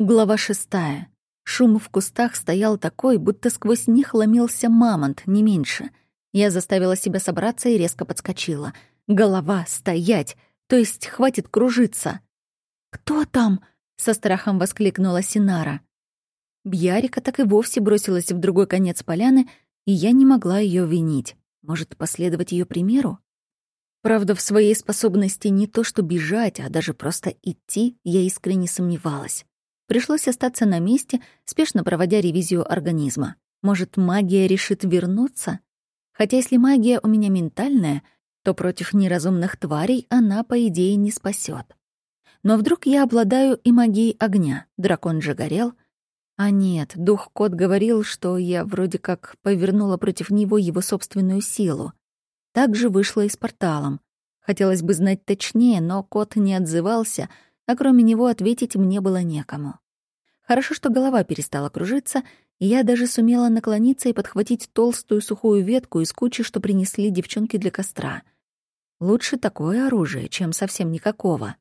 Глава шестая. Шум в кустах стоял такой, будто сквозь них ломился мамонт, не меньше. Я заставила себя собраться и резко подскочила. Голова, стоять! То есть хватит кружиться. «Кто там?» — со страхом воскликнула Синара. Бьярика так и вовсе бросилась в другой конец поляны, и я не могла ее винить. Может, последовать ее примеру? Правда, в своей способности не то что бежать, а даже просто идти я искренне сомневалась. Пришлось остаться на месте, спешно проводя ревизию организма. Может, магия решит вернуться? Хотя если магия у меня ментальная, то против неразумных тварей она, по идее, не спасет. Но вдруг я обладаю и магией огня, дракон же горел. А нет, дух-кот говорил, что я вроде как повернула против него его собственную силу. Так же вышло и с порталом. Хотелось бы знать точнее, но кот не отзывался — а кроме него ответить мне было некому. Хорошо, что голова перестала кружиться, и я даже сумела наклониться и подхватить толстую сухую ветку из кучи, что принесли девчонки для костра. Лучше такое оружие, чем совсем никакого.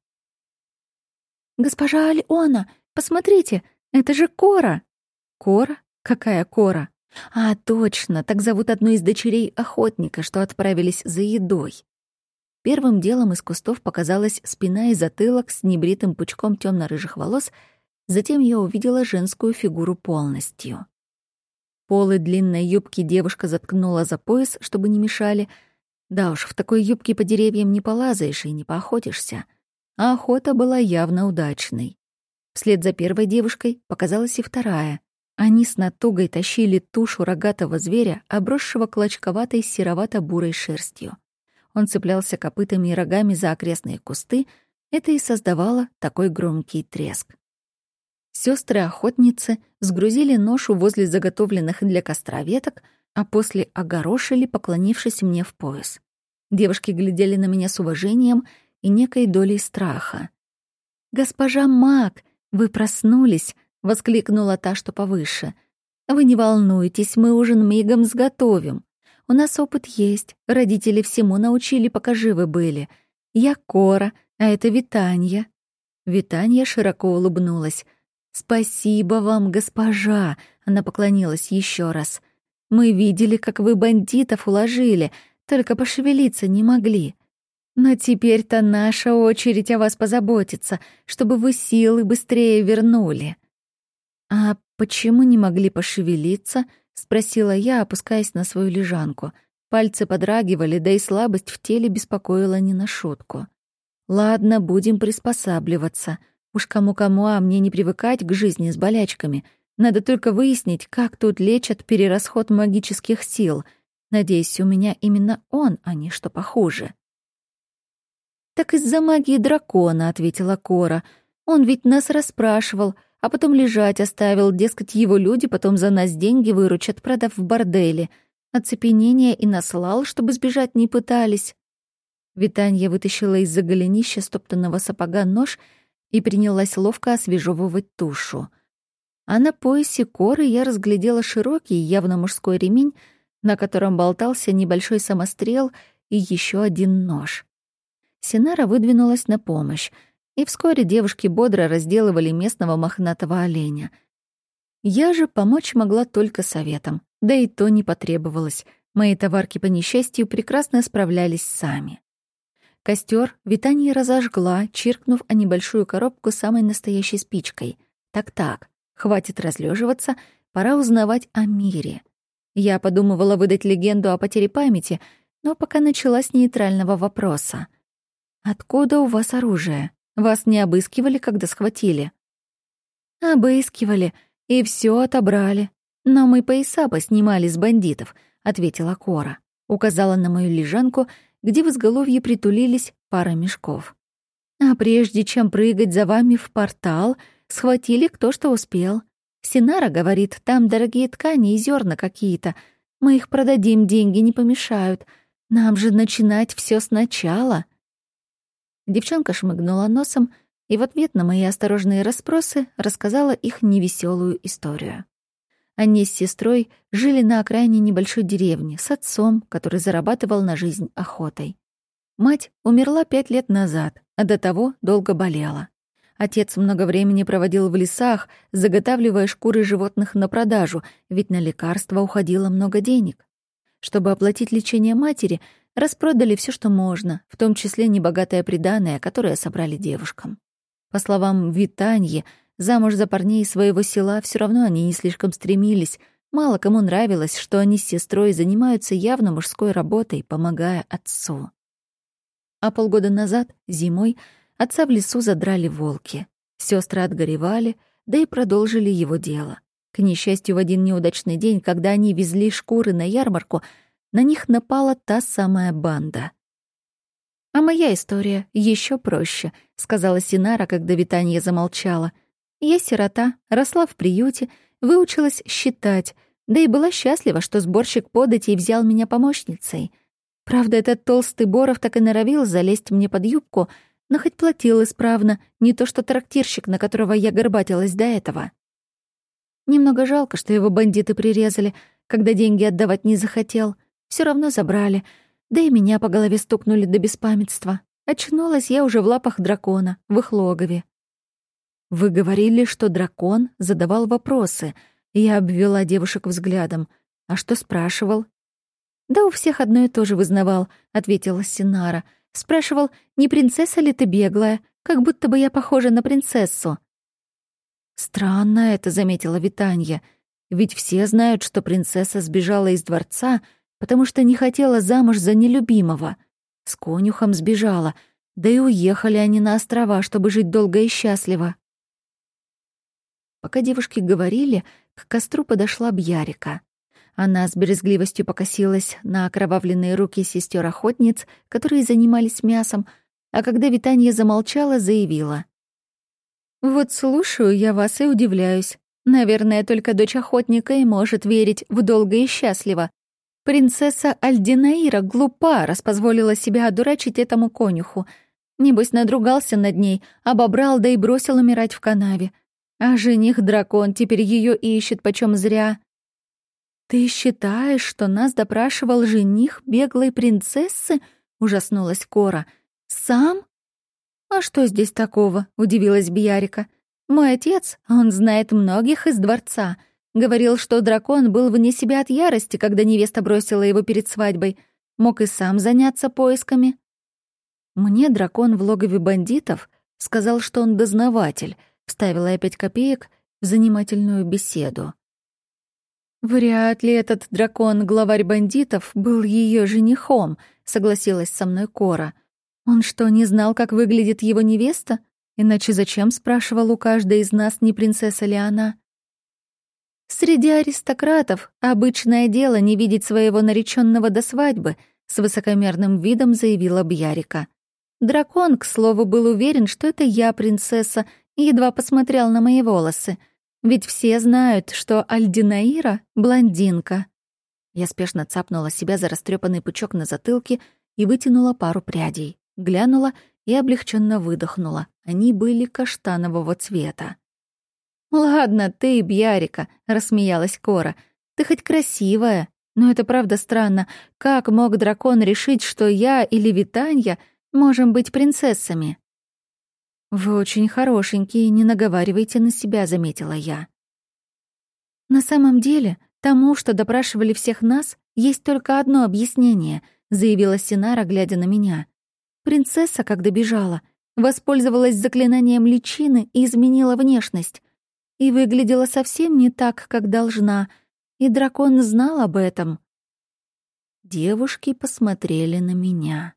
«Госпожа Альона, посмотрите, это же Кора!» «Кора? Какая Кора?» «А, точно, так зовут одну из дочерей охотника, что отправились за едой». Первым делом из кустов показалась спина и затылок с небритым пучком темно рыжих волос, затем я увидела женскую фигуру полностью. Полы длинной юбки девушка заткнула за пояс, чтобы не мешали. Да уж, в такой юбке по деревьям не полазаешь и не поохотишься. А охота была явно удачной. Вслед за первой девушкой показалась и вторая. Они с натугой тащили тушу рогатого зверя, обросшего клочковатой серовато-бурой шерстью. Он цеплялся копытами и рогами за окрестные кусты, это и создавало такой громкий треск. Сестры охотницы сгрузили ношу возле заготовленных для костра веток, а после огорошили, поклонившись мне в пояс. Девушки глядели на меня с уважением и некой долей страха. «Госпожа Мак, вы проснулись!» — воскликнула та, что повыше. «Вы не волнуйтесь, мы ужин мигом сготовим. У нас опыт есть, родители всему научили, пока живы были. Я Кора, а это Витанья». Витанья широко улыбнулась. «Спасибо вам, госпожа!» — она поклонилась еще раз. «Мы видели, как вы бандитов уложили, только пошевелиться не могли. Но теперь-то наша очередь о вас позаботиться, чтобы вы силы быстрее вернули». «А почему не могли пошевелиться?» — спросила я, опускаясь на свою лежанку. Пальцы подрагивали, да и слабость в теле беспокоила не на шутку. «Ладно, будем приспосабливаться. Уж кому-кому, а мне не привыкать к жизни с болячками. Надо только выяснить, как тут лечат перерасход магических сил. Надеюсь, у меня именно он, а не что похуже». «Так из-за магии дракона», — ответила Кора. «Он ведь нас расспрашивал, а потом лежать оставил, дескать, его люди потом за нас деньги выручат, продав в борделе. Оцепенение и наслал, чтобы сбежать не пытались. Витанья вытащила из-за голенища стоптанного сапога нож и принялась ловко освежевывать тушу. А на поясе коры я разглядела широкий, явно мужской ремень, на котором болтался небольшой самострел и еще один нож. Синара выдвинулась на помощь — и вскоре девушки бодро разделывали местного мохнатого оленя. Я же помочь могла только советом, да и то не потребовалось. Мои товарки по несчастью прекрасно справлялись сами. Костер Витания разожгла, чиркнув о небольшую коробку самой настоящей спичкой. Так-так, хватит разлеживаться, пора узнавать о мире. Я подумывала выдать легенду о потере памяти, но пока начала с нейтрального вопроса. «Откуда у вас оружие?» Вас не обыскивали, когда схватили?» «Обыскивали, и все отобрали. Но мы пояса поснимали с бандитов», — ответила Кора. Указала на мою лежанку, где в изголовье притулились пара мешков. «А прежде чем прыгать за вами в портал, схватили кто что успел. Синара говорит, там дорогие ткани и зерна какие-то. Мы их продадим, деньги не помешают. Нам же начинать все сначала». Девчонка шмыгнула носом и в ответ на мои осторожные расспросы рассказала их невеселую историю. Они с сестрой жили на окраине небольшой деревни с отцом, который зарабатывал на жизнь охотой. Мать умерла пять лет назад, а до того долго болела. Отец много времени проводил в лесах, заготавливая шкуры животных на продажу, ведь на лекарства уходило много денег. Чтобы оплатить лечение матери, распродали все, что можно, в том числе небогатое приданое, которое собрали девушкам. По словам Витаньи, замуж за парней своего села все равно они не слишком стремились, мало кому нравилось, что они с сестрой занимаются явно мужской работой, помогая отцу. А полгода назад, зимой, отца в лесу задрали волки. Сестры отгоревали, да и продолжили его дело. К несчастью, в один неудачный день, когда они везли шкуры на ярмарку, на них напала та самая банда. «А моя история еще проще», — сказала Синара, когда Витания замолчала. «Я сирота, росла в приюте, выучилась считать, да и была счастлива, что сборщик податей взял меня помощницей. Правда, этот толстый Боров так и норовил залезть мне под юбку, но хоть платил исправно, не то что трактирщик, на которого я горбатилась до этого. Немного жалко, что его бандиты прирезали, когда деньги отдавать не захотел. Все равно забрали, да и меня по голове стукнули до беспамятства. Очнулась я уже в лапах дракона, в их логове. «Вы говорили, что дракон задавал вопросы», я обвела девушек взглядом. «А что спрашивал?» «Да у всех одно и то же вызнавал», — ответила Синара. «Спрашивал, не принцесса ли ты беглая? Как будто бы я похожа на принцессу». «Странно это», — заметила Витанья. «Ведь все знают, что принцесса сбежала из дворца, потому что не хотела замуж за нелюбимого. С конюхом сбежала, да и уехали они на острова, чтобы жить долго и счастливо». Пока девушки говорили, к костру подошла Бьярика. Она с брезгливостью покосилась на окровавленные руки сестер охотниц которые занимались мясом, а когда Витания замолчала, заявила. «Вот слушаю я вас и удивляюсь. Наверное, только дочь охотника и может верить в долго и счастливо. Принцесса Альдинаира глупа, раз позволила себя одурачить этому конюху. Небось, надругался над ней, обобрал, да и бросил умирать в канаве. А жених-дракон теперь ее ищет почем зря. «Ты считаешь, что нас допрашивал жених беглой принцессы?» — ужаснулась Кора. «Сам?» «А что здесь такого?» — удивилась Бьярика. «Мой отец, он знает многих из дворца. Говорил, что дракон был вне себя от ярости, когда невеста бросила его перед свадьбой. Мог и сам заняться поисками». «Мне дракон в логове бандитов сказал, что он дознаватель», — вставила я пять копеек в занимательную беседу. «Вряд ли этот дракон, главарь бандитов, был ее женихом», — согласилась со мной Кора. «Он что, не знал, как выглядит его невеста? Иначе зачем, спрашивал у каждой из нас, не принцесса ли она?» «Среди аристократов обычное дело не видеть своего нареченного до свадьбы», — с высокомерным видом заявила Бьярика. Дракон, к слову, был уверен, что это я принцесса, едва посмотрел на мои волосы — ведь все знают, что Альдинаира — блондинка. Я спешно цапнула себя за растрепанный пучок на затылке и вытянула пару прядей. Глянула и облегченно выдохнула. Они были каштанового цвета. «Ладно, ты, Бьярика», — рассмеялась Кора. «Ты хоть красивая, но это правда странно. Как мог дракон решить, что я или Витанья можем быть принцессами?» «Вы очень хорошенькие, не наговаривайте на себя», — заметила я. «На самом деле, тому, что допрашивали всех нас, есть только одно объяснение», — заявила Синара, глядя на меня. «Принцесса, когда бежала, воспользовалась заклинанием личины и изменила внешность. И выглядела совсем не так, как должна, и дракон знал об этом». Девушки посмотрели на меня.